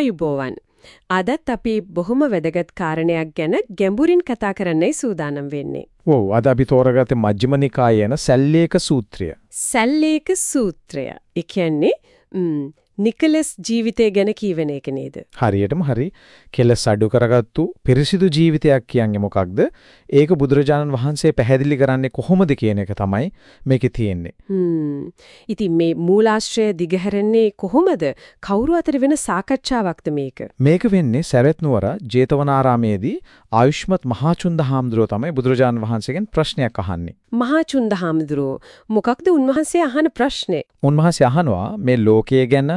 ආයුබෝවන්. අදත් අපි බොහොම වැදගත් කාරණයක් ගැන ගැඹුරින් කතා කරන්නයි සූදානම් වෙන්නේ. ඔව් අද අපි තෝරගත්තේ මජ්ක්‍ධිම නිකායේ යන සැල්ලේක සූත්‍රය. සැල්ලේක සූත්‍රය. ඒ කියන්නේ නිකලස් ජීවිතය ගැන කියවෙන එක නේද? හරියටම හරි. කෙලස් අඩු කරගත්තු පිරිසිදු ජීවිතයක් කියන්නේ මොකක්ද? ඒක බුදුරජාණන් වහන්සේ පැහැදිලි කරන්නේ කොහොමද කියන එක තමයි මේකේ තියෙන්නේ. හ්ම්. ඉතින් මේ මූලාශ්‍රය දිගහැරෙන්නේ කොහොමද? කවුරු අතර වෙන සාකච්ඡාවක්ද මේක? මේක වෙන්නේ සරත් නුවර ජේතවනාරාමේදී ආයුෂ්මත් මහචුන්ද හාමුදුරුව තමයි බුදුරජාණන් වහන්සේගෙන් ප්‍රශ්නයක් අහන්නේ. මහචුන්ද හාමුදුරුව මොකක්ද උන්වහන්සේ අහන ප්‍රශ්නේ? උන්වහන්සේ අහනවා මේ ලෝකය ගැන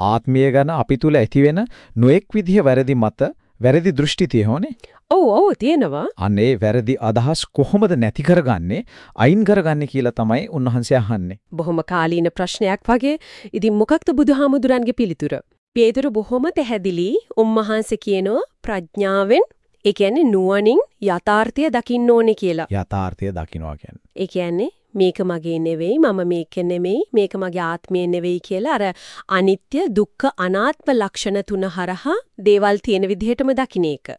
ආත්මය ගැන අපි තුල ඇතිවෙන නොඑක් විදිහ වැරදි මත වැරදි දෘෂ්ටි තියෙහොනේ. ඔව් ඔව් තියෙනවා. අනේ වැරදි අදහස් කොහොමද නැති කරගන්නේ? අයින් කරගන්නේ කියලා තමයි උන්වහන්සේ අහන්නේ. බොහොම කාලීන ප්‍රශ්නයක් වගේ. ඉතින් මොකක්ද බුදුහාමුදුරන්ගේ පිළිතුර? පේතුරු බොහොම පැහැදිලි උන්වහන්සේ කියනවා ප්‍රඥාවෙන් ඒ කියන්නේ නුවණින් යථාර්ථය දකින්න ඕනේ කියලා. යථාර්ථය දකින්නවා කියන්නේ. ඒ කියන්නේ මේක මගේ නෙවෙයි මම මේක නෙවෙයි මේක මගේ ආත්මය නෙවෙයි කියලා අර අනිත්‍ය දුක්ඛ අනාත්ම ලක්ෂණ තුන හරහා දේවල් තියෙන විදිහටම දකින්න එක.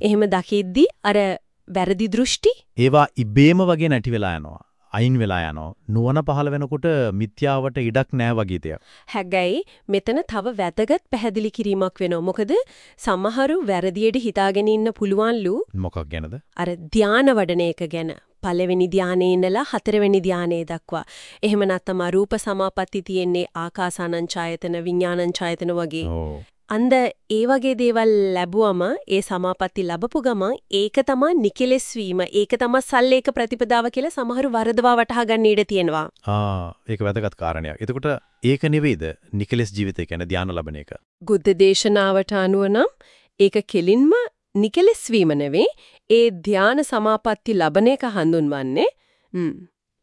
එහෙම දකිද්දි අර වැරදි දෘෂ්ටි ඒවා ඉබේම වගේ නැති වෙලා යනවා. අයින් වෙලා යනවා. නුවණ පහළ වෙනකොට මිත්‍යාවට ඉඩක් නැහැ වගේ දෙයක්. හැබැයි මෙතන තව වැදගත් පැහැදිලි කිරීමක් වෙනවා. මොකද සමහරු වැරදියට හිතාගෙන ඉන්න පුළුවන්ලු. මොකක් ගැනද? අර ධාන වඩන එක ගැන. පළවෙනි ධානයේ ඉඳලා හතරවෙනි ධානයේ දක්වා. එහෙම නැත්නම් රූප සමාපatti තියෙන්නේ ආකාසානං ඡායතන විඥානං ඡායතන වගේ. අන්ද ඒ වගේ දේවල් ලැබුවම ඒ සමාපatti ලැබපු ගමන් ඒක තමයි නිකලස් වීම ඒක තමයි සල්ලේක ප්‍රතිපදාව කියලා සමහරු වරදවා වටහා ගන්න ඉඩ තියෙනවා. ආ ඒක වැදගත් කාරණයක්. එතකොට ඒක නෙවෙයිද නිකලස් ජීවිතය කියන්නේ ධානය ලබන එක. බුද්ධ දේශනාවට අනුව නම් ඒක කෙලින්ම නිකලස් වීම නෙවෙයි ඒ ධාන සමාපatti ලබන එක හඳුන්වන්නේ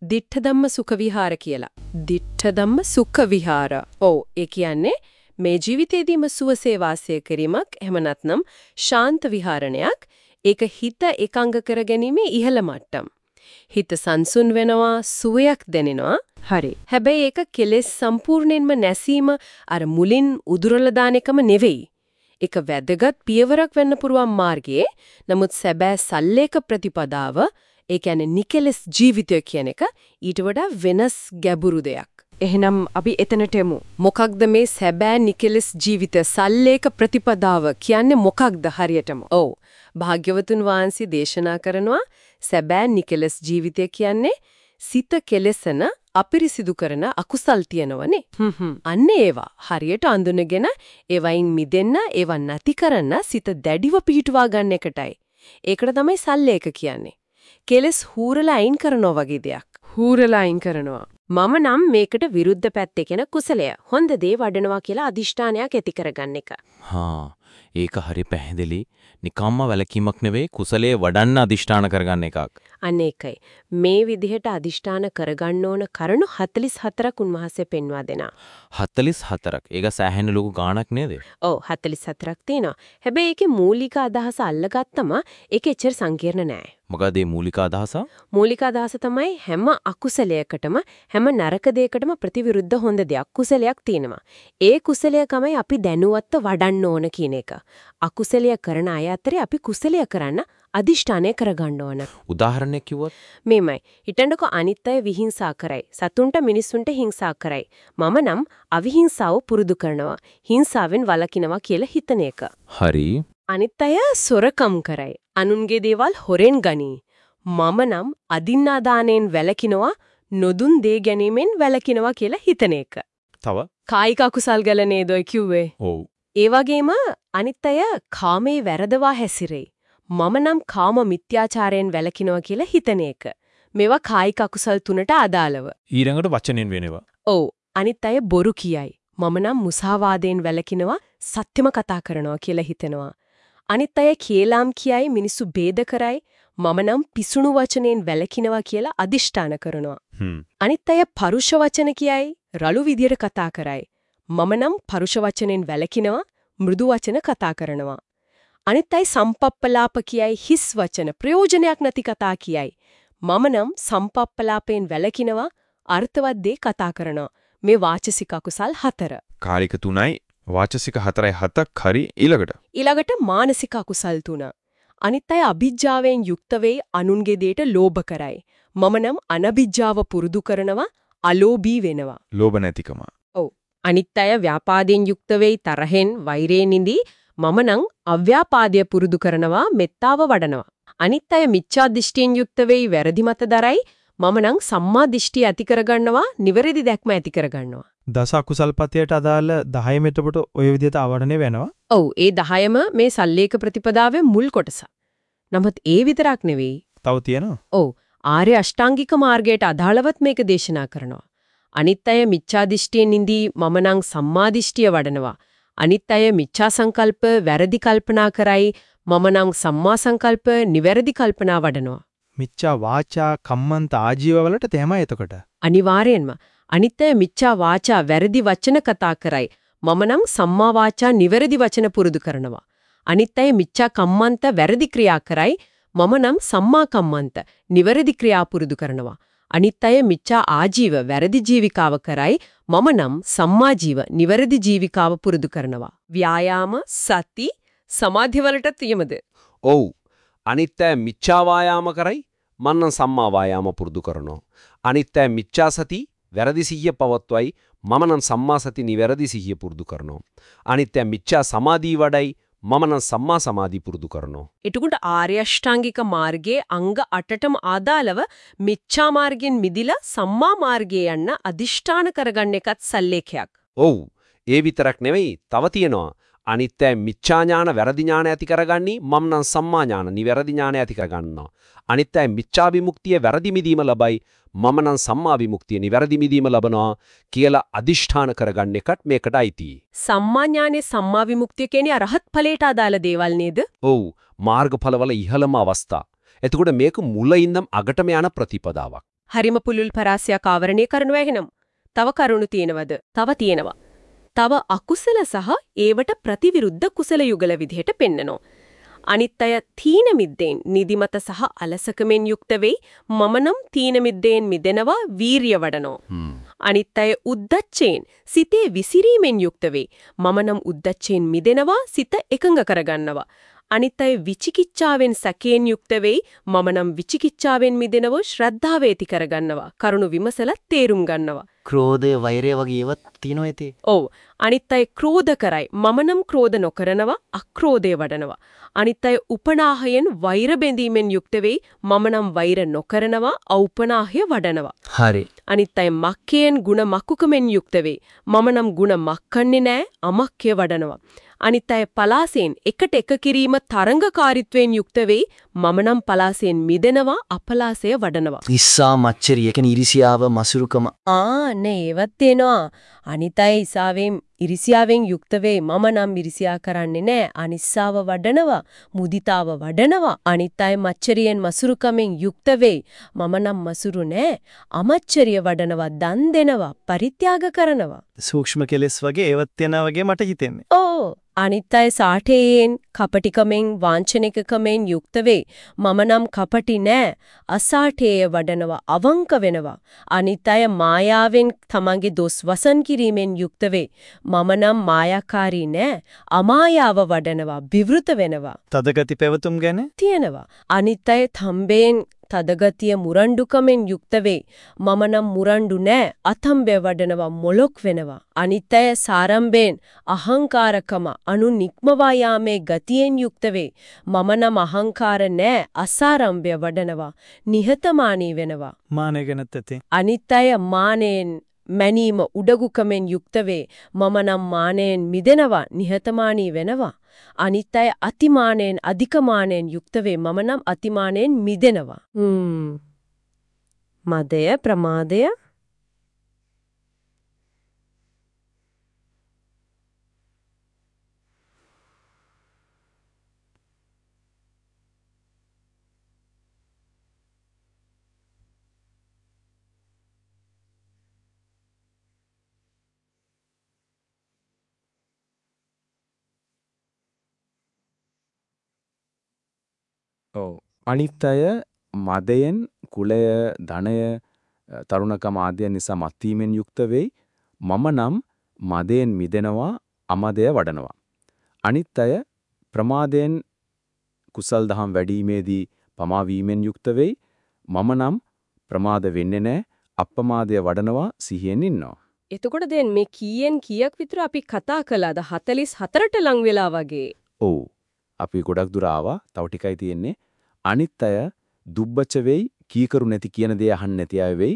දිඨ ධම්ම සුඛ විහාර කියලා. දිඨ ධම්ම සුඛ විහාර. ඔව් ඒ කියන්නේ මේ ජීවිතේදීම සුවසේ වාසය කිරීමක් එහෙම නැත්නම් ශාන්ත විහරණයක් ඒක හිත එකඟ කරගැනීමේ ඉහළ මට්ටම්. හිත සංසුන් වෙනවා සුවයක් දැනෙනවා. හරි. හැබැයි ඒක කෙලෙස් සම්පූර්ණයෙන්ම නැසීම අර මුලින් උදුරලා දාන එකම නෙවෙයි. ඒක වැදගත් පියවරක් වෙන්න පුරුවන් මාර්ගයේ නමුත් සැබෑ සල්ලේක ප්‍රතිපදාව ඒ කියන්නේ නිකලස් ජීවිතය කියන එක ඊට වඩා වෙනස් ගැඹුරු දෙයක්. එහෙනම් අපි එතනට එමු. මොකක්ද මේ සැබෑ නිකලස් ජීවිත සල්ලේක ප්‍රතිපදාව කියන්නේ මොකක්ද හරියටම? ඔව්. භාග්‍යවතුන් වහන්සේ දේශනා කරනවා සැබෑ නිකලස් ජීවිතය කියන්නේ සිත කෙලසන අපිරිසිදු කරන අකුසල් තියෙනවනේ. අන්න ඒවා හරියට අඳුනගෙන ඒවයින් මිදෙන්න ඒවා නැති කරන්න සිත දැඩිව පිහිටුවා ගන්න එකටයි. ඒකට තමයි සල්ලේක කියන්නේ. කෙලස් හූරලා අයින් කරනවා වගේ දෙයක්. හූරලා අයින් කරනවා. මම නම් මේකට විරුද්ධ පැත්තේ කෙන කුසලය. හොඳ දේ වඩනවා කියලා අදිෂ්ඨානයක් ඇති කරගන්න එක. හා ඒක හරි පැහැදිලි. නිකම්ම වැලකීමක් නෙවෙයි කුසලයේ වඩන්න අදිෂ්ඨාන කරගන්න එකක්. අන්න ඒකයි. මේ විදිහට අදිෂ්ඨාන කරගන්න ඕන කරුණු 44ක් උන්වහන්සේ පෙන්වා දෙනවා. 44ක්. ඒක සෑහෙන ලොකු ගාණක් නේද? ඔව් 44ක් තියෙනවා. හැබැයි ඒකේ මූලික අදහස අල්ලගත්තම ඒක එච්චර සංකීර්ණ නෑ. මොකද මේ මූලික අදහස? මූලික අදහස තමයි හැම අකුසලයකටම හැම නරක දෙයකටම ප්‍රතිවිරුද්ධ හොඳ දෙයක් කුසලයක් තියෙනවා. ඒ කුසලයකමයි අපි දැනුවත්ව වඩන්න ඕන කියන එක. අකුසලය කරන අය අතරේ අපි කුසලය කරන්න අදිෂ්ඨානය කරගන්න ඕන. උදාහරණයක් කිව්වොත් මේමයි. හිතන්නකෝ අනිත් අය විහිංසා කරයි. සතුන්ට මිනිස්සුන්ට හිංසා කරයි. මම නම් අවිහිංසාව පුරුදු කරනවා. හිංසාවෙන් වළකිනවා කියලා හිතන එක. හරි. අනිත් අය සොරකම් කරයි. අනුන්ගේ දේවල් හොරෙන් ගනී. මම නම් අදින්නා දාණයෙන් වැළකිනවා නොදුන් දේ ගැනීමෙන් වැළකිනවා කියලා හිතන එක. තව කායික අකුසල් ගැල නේද ඔය කිව්වේ? ඔව්. ඒ වගේම අනිත් අය කාමේ වැරදවා හැසිරෙයි. මම නම් කාම මිත්‍යාචාරයෙන් වැළකිනවා කියලා හිතන එක. මේවා කායික අකුසල් තුනට අදාළව. ඊළඟට වචනෙන් වෙනවා. ඔව්. අනිත් අය බොරු කියයි. මම නම් මුසාවාදයෙන් වැළකිනවා සත්‍යම කතා කරනවා කියලා හිතනවා. අනිත් අය කේලාම් කියයි මිනිස්සු ભેද කරයි. මම නම් පිසුණු වචනෙන් වැළකිනවා කියලා අදිෂ්ඨාන කරනවා. අනිත් අය පරුෂ වචන කියයි රළු විදියට කතා කරයි. මම නම් පරුෂ වචනෙන් වැළකිනවා මෘදු වචන කතා කරනවා. අනිත් අය සම්පප්පලාප කියයි හිස් වචන ප්‍රයෝජනයක් නැති කතා කියයි. මම නම් සම්පප්පලාපයෙන් වැළකිනවා අර්ථවත් දේ කතා කරනවා. මේ වාචසික අකුසල් හතර. කාලික 3යි වාචසික 4යි 7ක් හරි ඊළඟට. ඊළඟට මානසික අකුසල් තුන. අනිත් අය අභිජ්ජාවෙන් යුක්ත වෙයි අනුන්ගේ දෙයට ලෝභ කරයි. මම නම් අනභිජ්ජාව පුරුදු කරනවා අලෝභී වෙනවා. ලෝභ නැතිකම. අනිත් අය ව්‍යාපාදයෙන් යුක්ත වෙයි තරහෙන් වෛරයෙන් ඉඳී මම නම් අව්‍යාපාදය පුරුදු කරනවා මෙත්තාව වඩනවා. අනිත් අය මිච්ඡා දිෂ්ටියෙන් යුක්ත වෙයි වැරදි මත දරයි මම නම් සම්මා දිෂ්ටිය ඇති කරගන්නවා නිවැරදි දැක්ම ඇති කරගන්නවා. දස අකුසල්පතයට අදාළ 10 මෙතකොට ওই විදිහට ආවරණය වෙනවා. ඔව් ඒ 10ම මේ සල්ලේක ප්‍රතිපදාවේ මුල් කොටස. නමුත් ඒ විතරක් නෙවෙයි. තව තියෙනවා. ඔව් ආර්ය අෂ්ටාංගික මාර්ගයට අදාළවත් මේක දේශනා කරනවා. අනිත් අය මිච්ඡා දිෂ්ටියෙන් ඉඳී මම නම් සම්මා දිෂ්ටිය වඩනවා. අනිත් අය මිච්ඡා සංකල්ප වැරදි කල්පනා කරයි මම නම් සම්මා සංකල්ප නිවැරදි කල්පනා වඩනවා. මිච්ඡා වාචා කම්මන්ත ආජීව වලට තේමයි එතකොට. අනිවාර්යෙන්ම අනිත් අය මිච්ඡා වාචා වැරදි වචන කතා කරයි මම නම් සම්මා වාචා නිවැරදි වචන පුරුදු කරනවා. අනිත් අය මිච්ඡා කම්මන්ත වැරදි ක්‍රියා කරයි මම නම් සම්මා කම්මන්ත නිවැරදි ක්‍රියා පුරුදු කරනවා. අනිත් අය මිච්ඡා ආජීව වැරදි ජීවිකාව කරයි මම නම් සම්මා ජීව නිවැරදි ජීවිකාව පුරුදු කරනවා. ව්‍යායාම සති සමාධි වලට තියමද? ඔව්. අනිත් අය මිච්ඡා වායාම කරයි මන්නම් සම්මා වායාම පුරුදු කරනවා. අනිත් අය මිච්ඡා සති වැරදි සිහිය පවත්වයි මම නම් සම්මා සති නිවැරදි සිහිය පුරුදු කරනවා. අනිත් අය මිච්ඡා සමාධි වඩයි මම නම් සම්මා සමාධි පුරුදු කරනවා. එතකොට ආර්ය අෂ්ටාංගික මාර්ගයේ අංග 8ටම ආදාළව මිච්ඡා මාර්ගෙන් මිදිලා සම්මා මාර්ගයේ යන්න අදිෂ්ඨාන කරගන්න එකත් සල්ලේඛයක්. ඔව්. ඒ විතරක් නෙවෙයි තව තියෙනවා. අනිත් අය මිච්ඡා ඥාන වැරදි ඥාන ඇති කරගන්නි මම නම් සම්මා ඥාන නිවැරදි ඥාන ඇති කරගන්නවා. අනිත් අය මිච්ඡා විමුක්තිය වැරදි මිදීම ලබයි මම නම් සම්මා විමුක්තිය නිවැරදි මිදීම ලබනවා කියලා අදිෂ්ඨාන කරගන්න එකත් මේකට අයිතියි. සම්මා ඥානේ සම්මා විමුක්තිය කියන්නේ අරහත් ඵලයට අදාළ දේවල් නේද? ඔව් මාර්ගඵලවල ඉහළම අවස්ථා. එතකොට මේක මුල ඉඳන් අගටම යන ප්‍රතිපදාවක්. හරිම පුලුල් පරාසයක් ආවරණය කරනවා එහෙනම්. තව කරුණු තියෙනවද? තව තියෙනවා. තව අකුසල සහ ඒවට ප්‍රතිවිරුද්ධ කුසල යුගල විදිහට පෙන්නනවා. අනිත් අය තීන මිද්දෙන් නිදිමත සහ අලසකමෙන් යුක්ත වෙයි. මම නම් තීන මිද්දෙන් මිදෙනවා වීරිය වඩනවා. අනිත් අය උද්දච්චයෙන් සිතේ විසිරීමෙන් යුක්ත වෙයි. මම නම් උද්දච්චයෙන් මිදෙනවා සිත එකඟ කරගන්නවා. අනිත් අය විචිකිච්ඡාවෙන් සැකයෙන් යුක්ත වෙයි. මම නම් විචිකිච්ඡාවෙන් මිදෙනව ශ්‍රද්ධාව ඇති කරගන්නවා. කරුණු විමසලා තේරුම් ගන්නවා ක්‍රෝධය වෛරය වගේ ඒවත් තියෙනවා ඇතේ. ඔව් අනිත් අය ක්‍රෝධ කරයි මම නම් ක්‍රෝධ නොකරනවා අක්‍රෝධය වඩනවා අනිත් අය උපනාහයෙන් වෛර බැඳීමෙන් යුක්ත වෙයි මම නම් වෛර නොකරනවා ඖපනාහය වඩනවා හරි. අනිත් අය මක්කයෙන් ಗುಣ මක්කුකමෙන් යුක්ත වෙයි මම නම් ಗುಣ මක්කන්නේ නෑ අමක්කය වඩනවා අනිත් අය පලාසෙන් එකට එක කිරීම තරංගකාරීත්වයෙන් යුක්ත වෙයි මම නම් පලාසෙන් මිදෙනවා අපලාසය වඩනවා. ඉස්සා මච්චරිය කියන්නේ ඉරිසියාව මසුරුකම. ආ නේ ඒවත් තියෙනවා. අනිත් අය ඉසාවෙන් ඉරිසියාවෙන් යුක්ත වෙයි මම නම් ඉරිසියා කරන්නේ නෑ. අනිස්සාව වඩනවා මුදිතාව වඩනවා. අනිත් අය මච්චරියෙන් මසුරුකමෙන් යුක්ත වෙයි මම නම් මසුරු නෑ. අමච්චරිය වඩනවා දන් දෙනවා පරිත්‍යාග කරනවා. සූක්ෂම කෙලෙස් වගේ ඒවත් තියෙනවා වගේ මට හිතෙන්නේ. ඕ අනිත් අය සාඨයෙන් කපටිකමෙන් වාංචනිකකමෙන් යුක්ත වෙයි මම නම් කපටි නෑ. අසාඨේය වඩනවා අවංක වෙනවා. අනිත් අය මායාවෙන් තමන්ගේ දොස් වසන් කිරීමෙන් යුක්ත වෙයි මම නම් මායාකාරී නෑ. අමායාව වඩනවා විවෘත වෙනවා. තදගති පැවතුම් ගැන? තියෙනවා. අනිත් අය තම්බෙන් තදගතිය මුරණ්ඩුකමෙන් යුක්ත වෙයි මම නම් මුරණ්ඩු නෑ අතම්බය වඩනවා මොලොක් වෙනවා. අනිත් අය සාරම්භයෙන් අහංකාරකම අනු නික්මවා යාමේ ගතියෙන් යුක්ත වෙයි මම නම් අහංකාර නෑ අසාරම්භය වඩනවා නිහතමානී වෙනවා. මානෙ ගැනත් ඇතේ. අනිත් අය මානෙන් මැනීම උඩගුකමෙන් යුක්ත වේ මම නම් මානෙන් මිදෙනවා නිහතමානී වෙනවා අනිත් අය අතිමානෙන් අධිකමානෙන් යුක්ත වේ. මම නම් අතිමානෙන් මිදෙනවා. හ්ම්. මදය ප්‍රමාදය ඔව් අනිත් අය මදයෙන් කුලය ධනය තරුණකම ආදිය නිසා මත්වීමෙන් යුක්ත වෙයි මම නම් මදයෙන් මිදෙනවා අමදය වඩනවා. අනිත් අය ප්‍රමාදයෙන් කුසල් දහම් වැඩිීමේදී පමා වීමෙන් යුක්ත වෙයි. මම නම් ප්‍රමාද වෙන්නේ නැහැ. අප්‍රමාදය වඩනවා සිහියෙන් ඉන්නවා. එතකොට දැන් මේ කීයෙන් කීයක් විතර අපි කතා කළාද 44ට ලං වෙලා වගේ. ඔව්. අපි ගොඩක් දුර ආවා. තව ටිකයි තියෙන්නේ. අනිත් අය දුබ්බච වෙයි, කීකරු නැති කියන දේ අහන්න නැති අය වෙයි.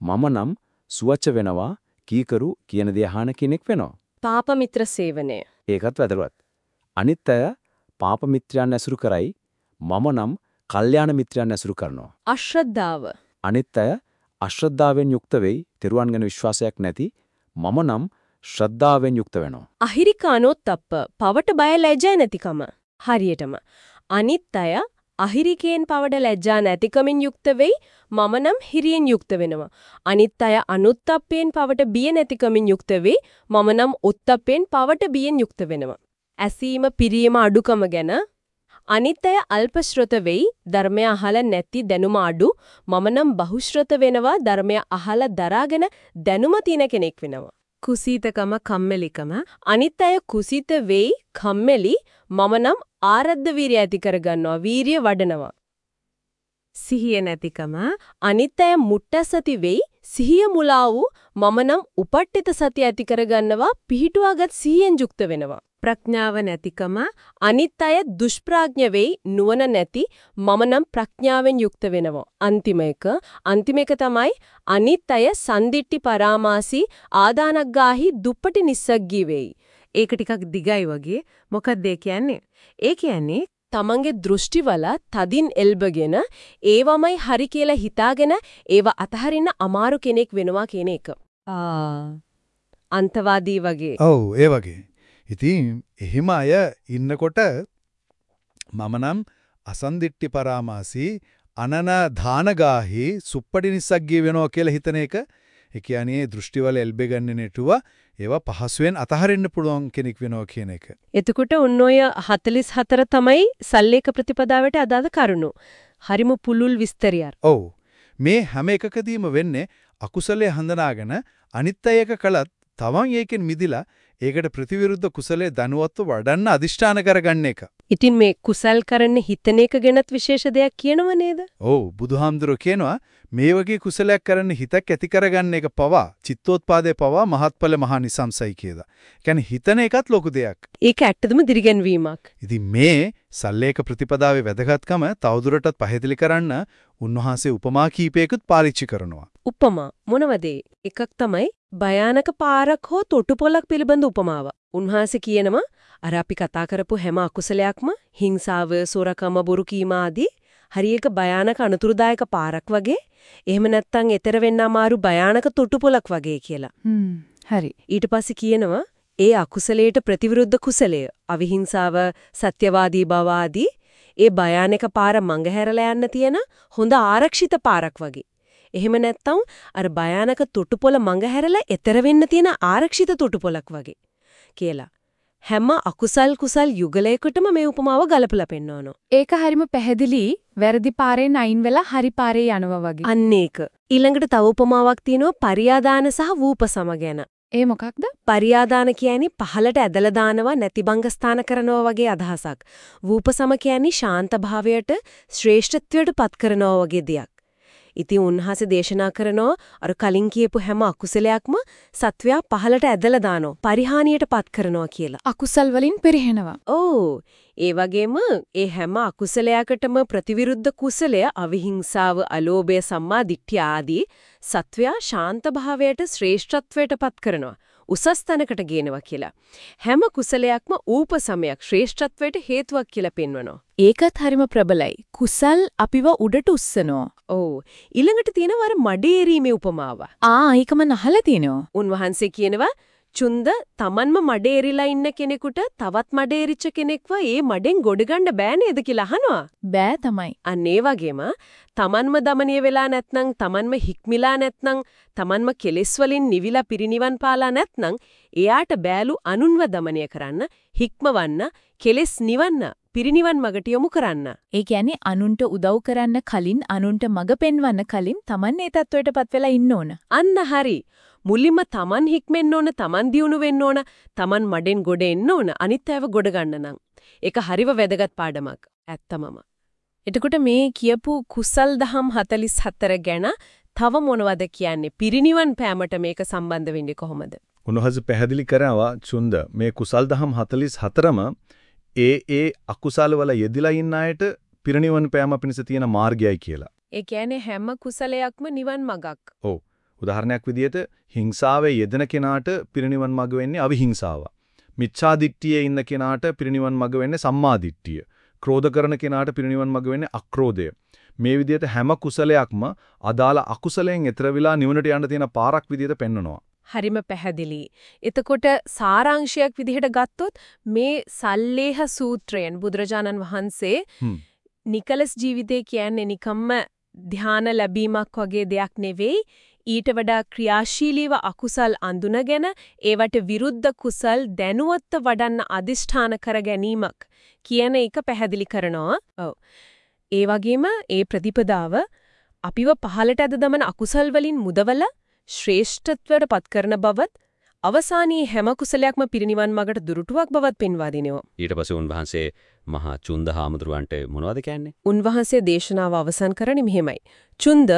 මම නම් සුවච වෙනවා, කීකරු කියන දේ අහන කෙනෙක් වෙනවා. පාප මිත්‍ර සේවනය. ඒකත් වැදගත්. අනිත් අය පාප මිත්‍රයන් ඇසුරු කරයි. මම නම් කල්යාණ මිත්‍රයන් ඇසුරු කරනවා. අශ්‍රද්ධාව. අනිත් අය අශ්‍රද්ධාවෙන් යුක්ත වෙයි, තෙරුවන් ගැන විශ්වාසයක් නැති. මම නම් ශ්‍රද්ධාවෙන් යුක්ත වෙනවා. අහිරිකානොත්ප්ප පවට බය ලැජ්ජා නැතිකම. හරියටම. අනිත් අය අහිරිකයෙන් පවඩ ලැජ්ජා නැතිකමින් යුක්ත වෙයි මම නම් හිරියෙන් යුක්ත වෙනවා. අනිත් අය අනුත්ප්පයෙන් පවට බිය නැතිකමින් යුක්ත වෙයි මම නම් උත්ප්පයෙන් පවට බියෙන් යුක්ත වෙනවා. ඇසීම පිරීම අඩුකම ගැන අනිත් අය අල්පශ්‍රත වෙයි ධර්මය අහලා නැති දැනුම අඩු මම නම් බහුශ්‍රත වෙනවා ධර්මය අහලා දරාගෙන දැනුම තියෙන කෙනෙක් වෙනවා. කුසීතකම කම්මැලිකම. අනිත් අය කුසීත වෙයි කම්මැලි මම නම් ආරද්ධ වීරිය ඇති කරගන්නවා වීරිය වඩනවා. සිහිය නැතිකම. අනිත් අය මුට්ටසති වෙයි සිහිය මුලා වූ මම නම් උපට්ඨිත සතිය ඇති කරගන්නවා පිහිටුවාගත් සිහියෙන් යුක්ත වෙනවා. ප්‍රඥාව නැතිකම අනිත් අය දුෂ්ප්‍රඥ වෙයි නුවණ නැති මම නම් ප්‍රඥාවෙන් යුක්ත වෙනවා අන්තිම එක අන්තිම එක තමයි අනිත් අය සන්දිට්ටි පරාමාසී ආදානග්ගාහි දුප්පටි නිස්සග්ගී වෙයි ඒක ටිකක් දිගයි වගේ මොකක්ද ඒ කියන්නේ ඒ කියන්නේ තමන්ගේ දෘෂ්ටිවල තදින් එල්බගෙන ඒවමයි හරි කියලා හිතාගෙන ඒව අතහරින්න අමාරු කෙනෙක් වෙනවා කියන එක. ආ අන්තවාදී වගේ. ඔව් ඒ වගේ. ඉතින් එහෙම අය ඉන්නකොට මම නම් අසන්දිට්ටි පරාමාසී අනන දානගාහි සුප්පඩි නිස්සග්ගී වෙනවා කියලා හිතන එක ඒ කියන්නේ දෘෂ්ටිවල එල්බෙගන්නේ නැතුව ඒවා පහසුවෙන් අතහරින්න පුළුවන් කෙනෙක් වෙනවා කියන එක. එතකොට උන් ඔය 44 තමයි සල්ලේක ප්‍රතිපදාවට අදාළ කරුණු. හරිම පුලුල් විස්තරයක්. ඔව්. මේ හැම එකකදීම වෙන්නේ අකුසලයේ හඳනාගෙන අනිත් අය එක කළත් තවන් ඒකෙන් මිදිලා ඒකට ප්‍රතිවිරුද්ධ කුසලයේ දනුවත්ව වඩන්න අදිෂ්ඨාන කරගන්න එක. ඉතින් මේ කුසල් කරන්න හිතන එක ගැනත් විශේෂ දෙයක් කියනව නේද? ඔව් බුදුහාමුදුරුවෝ කියනවා මේ වගේ කුසලයක් කරන්න හිතක් ඇති කරගන්න එක පවා චිත්තෝත්පාදේ පවා මහත්ඵල මහානිසංසයි කියලා. කියන්නේ හිතන එකත් ලොකු දෙයක්. ඒක ඇත්තදම දිරිගැන්වීමක්. ඉතින් මේ සල්ලේක ප්‍රතිපදාවේ වැදගත්කම තවදුරටත් පැහැදිලි කරන්න උන්වහන්සේ උපමා කීපයකුත් පාවිච්චි කරනවා. උපමා මොනවද එකක් තමයි භයානක පාරක් හෝ තොටුපොළක් පිළිබඳ උපමාව. උන්වහන්සේ කියනවා අර අපි කතා කරපු හැම අකුසලයක්ම හිංසාව, සොරකම, බොරු කීම ආදී හරියක භයානක අනතුරුදායක පාරක් වගේ එහෙම නැත්නම් ඊතර වෙන්න අමාරු භයානක තොටුපොළක් වගේ කියලා. හරි. ඊට පස්සේ කියනවා ඒ අකුසලයට ප්‍රතිවිරුද්ධ කුසලය අවිහිංසාව, සත්‍යවාදී බව ආදී ඒ භයානක පාර මඟහැරලා යන්න තියෙන හොඳ ආරක්ෂිත පාරක් වගේ. එහෙම නැත්නම් අර භයානක තොටුපොළ මඟහැරලා එතර වෙන්න තියෙන ආරක්ෂිත තොටුපොළක් වගේ කියලා. හැම අකුසල් කුසල් යුගලයකටම මේ උපමාව ගලපලා පෙන්වනවා. ඒක හරිම පැහැදිලි වැරදි පාරෙන් අයින් වෙලා හරි පාරේ යනවා වගේ. අන්න ඒක. ඊළඟට තව උපමාවක් තියෙනවා පරියාදාන සහ වූපසම ගැන. ඒ මොකක්ද? පරියාදාන කියන්නේ පහලට ඇදලා දානවා නැතිබංග ස්ථාන කරනවා වගේ අදහසක්. වූපසම කියන්නේ ශාන්ත භාවයට ශ්‍රේෂ්ඨත්වයට පත් කරනවා වගේ දෙයක්. ඉතින් උන්වහන්සේ දේශනා කරනවා අර කලින් කියපු හැම අකුසලයක්ම සත්වයා පහලට ඇදලා දානවා පරිහානියට පත් කරනවා කියලා. අකුසල් වලින් පෙරහෙනවා. ඕ ඒ වගේම ඒ හැම අකුසලයකටම ප්‍රතිවිරුද්ධ කුසලය අවිහිංසාව, අලෝභය, සම්මා දිට්ඨිය ආදී සත්වයා ශාන්ත භාවයට ශ්‍රේෂ්ඨත්වයට පත් කරනවා. උසස් තැනකට ගේනවා කියලා. හැම කුසලයක්ම ඌපසමයක් ශ්‍රේෂ්ඨත්වයට හේතුවක් කියලා පෙන්වනවා. ඒකත් හරිම ප්‍රබලයි. කුසල් අපිව උඩට උස්සනවා. ඔව්. ඊළඟට තියෙනවා අර මඩේ එරීමේ උපමාව. ආ ඒකම නහලා තිනවා. උන්වහන්සේ කියනවා චුන්ද Tamanම මඩේ එරිලා ඉන්න කෙනෙකුට තවත් මඩේ එරිච්ච කෙනෙක්ව ඒ මඩෙන් ගොඩගන්න බෑ නේද කියලා අහනවා. බෑ තමයි. අන්න ඒ වගේම Tamanම দমনය වෙලා නැත්නම් Tamanම හික්මිලා නැත්නම් Tamanම කෙලෙස් වලින් නිවිලා පිරිනිවන් පාලා නැත්නම් එයාට බෑලු අනුන්ව দমনය කරන්න, හික්මවන්න, කෙලෙස් නිවන්න. පිරිනිවන් මගට යොමු කරන්න. ඒ කියන්නේ අනුන්ට උදව් කරන්න කලින් අනුන්ට මඟ පෙන්වන්න කලින් Taman ඒ තත්වයටපත් වෙලා ඉන්න ඕන. අන්න හරි. මුලින්ම Taman හික්මෙන්න ඕන, Taman දියුණු වෙන්න ඕන, Taman මඩෙන් ගොඩ එන්න ඕන, අනිත් අයව ගොඩ ගන්න නම්. ඒක හරිව වැදගත් පාඩමක්. ඇත්තමම. එතකොට මේ කියපු කුසල් දහම් 44 ගැන තව මොනවද කියන්නේ? පිරිනිවන් පෑමට මේක සම්බන්ධ වෙන්නේ කොහොමද? උන්වහන්සේ පැහැදිලි කරනවා චුන්ද මේ කුසල් දහම් 44ම ඒ ඒ අකුසල වල යෙදිලා ඉන්න අයට පිරිනිවන් පෑම පිණිස තියෙන මාර්ගයයි කියලා. ඒ කියන්නේ හැම කුසලයක්ම නිවන් මගක්. ඔව්. උදාහරණයක් විදිහට හිංසාවේ යෙදෙන කෙනාට පිරිනිවන් මඟ වෙන්නේ අවිහිංසාව. මිච්ඡා දිට්ඨියේ ඉන්න කෙනාට පිරිනිවන් මඟ වෙන්නේ සම්මා දිට්ඨිය. ක්‍රෝධ කරන කෙනාට පිරිනිවන් මඟ වෙන්නේ අක්‍රෝධය. මේ විදිහට හැම කුසලයක්ම අදාළ අකුසලයෙන් එතර වෙලා නිවනට යන්න තියෙන පාරක් විදිහට පෙන්වනවා. හරිම පැහැදිලි. එතකොට සාරාංශයක් විදිහට ගත්තොත් මේ සල්ලේහ සූත්‍රයෙන් බුදුරජාණන් වහන්සේ. නිකලස් ජීවිතය කියන්නේ නිකම්ම ධාන ලැබීමක් වගේ දෙයක් නෙවෙයි ඊට වඩා ක්‍රියාශීලීව අකුසල් අඳුනගෙන ඒවට විරුද්ධ කුසල් දැනුවත්ව වඩන්න අදිෂ්ඨාන කර ගැනීමක් කියන එක පැහැදිලි කරනවා. ඔව්. ඒ වගේම ඒ ප්‍රතිපදාව අපිව පහලට ඇද දමන අකුසල් වලින් මුදවල ශ්‍රේෂ්ඨත්වයට පත් කරන බවත් අවසානයේ හැම කුසලයක්ම පිරිනිවන් මගට දුරුටුවක් බවත් පෙන්වා දෙනවා. ඊට පස්සේ උන්වහන්සේ මහා චුන්ද හාමුදුරුවන්ට මොනවද කියන්නේ? උන්වහන්සේ දේශනාව අවසන් කරන්නේ මෙහෙමයි. චුන්ද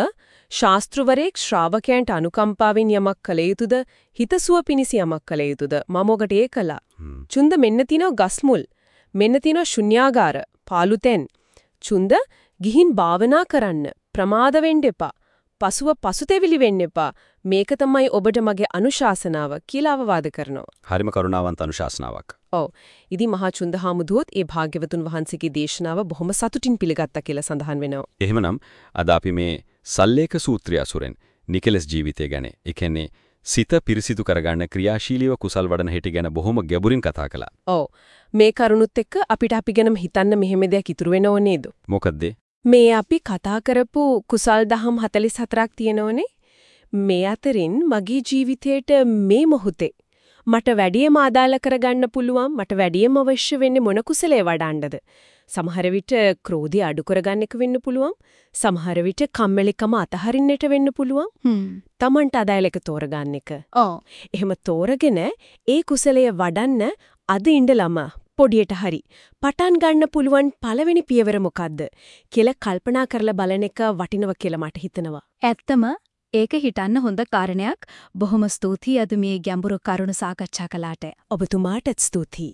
ශාස්ත්‍රවරයෙක් ශ්‍රාවකයන්ට අනුකම්පාවෙන් යමක් කළ යුතුද? හිතසුව පිණිස යමක් කළ යුතුද? මම ඔකට ඒ කළා. චුන්ද මෙන්න තිනව ගස්මුල්. මෙන්න තිනව ශුන්‍යාගාර. පාළුතෙන් චුන්ද ගිහින් භාවනා කරන්න. ප්‍රමාද වෙන්න එපා. පසුව පසුතැවිලි වෙන්න එපා. මේක තමයි ඔබට මගේ අනුශාසනාව කියලා අවවාද කරනවා. හරිම කරුණාවන්ත අනුශාසනාවක්. ඔව්. ඉතින් මහා චුන්දහාමුදුවොත් ඒ භාග්‍යවතුන් වහන්සේගේ දේශනාව බොහොම සතුටින් පිළිගත්තා කියලා සඳහන් වෙනවා. එහෙමනම් අද අපි මේ සල්ලේක සූත්‍රය අසුරෙන් නිකලස් ජීවිතය ගැන, ඒ කියන්නේ සිත පිරිසිදු කරගන්න ක්‍රියාශීලීව කුසල් වඩන හැටි ගැන බොහොම ගැඹුරින් කතා කළා. ඔව්. මේ කරුණුත් එක්ක අපිට අපි ගැනම හිතන්න මෙහෙම දෙයක් ඉතුරු වෙනව නේද? මොකද්ද? මේ අපි කතා කරපු කුසල් දහම් 44ක් තියෙනවනේ. මේ අතරින් මගේ ජීවිතේට මේ මොහොතේ මට වැඩියම ආදාළ කරගන්න පුළුවන් මට වැඩියම අවශ්‍ය වෙන්නේ මොන කුසලයේ වඩන්නද? සමහර විට ක්‍රෝධය අඩු කරගන්න එක වෙන්න පුළුවන්. සමහර විට කම්මැලිකම අතහරින්නට වෙන්න පුළුවන්. Tamanට අදාළ එක තෝරගන්න එක. ඔව්. එහෙම තෝරගෙන ඒ කුසලය වඩන්න අද ඉඳලම පොඩියට හරි පටන් ගන්න පුළුවන් පළවෙනි පියවර මොකද්ද කියලා කල්පනා කරලා බලන එක වටිනවා කියලා මට හිතෙනවා. ඇත්තම ඒක හිතන්න හොඳ කාරණයක්. බොහොම ස්තුතියි අද මේ ගැඹුරු කරුණු සාකච්ඡා කළාට. ඔබතුමාටත් ස්තුතියි.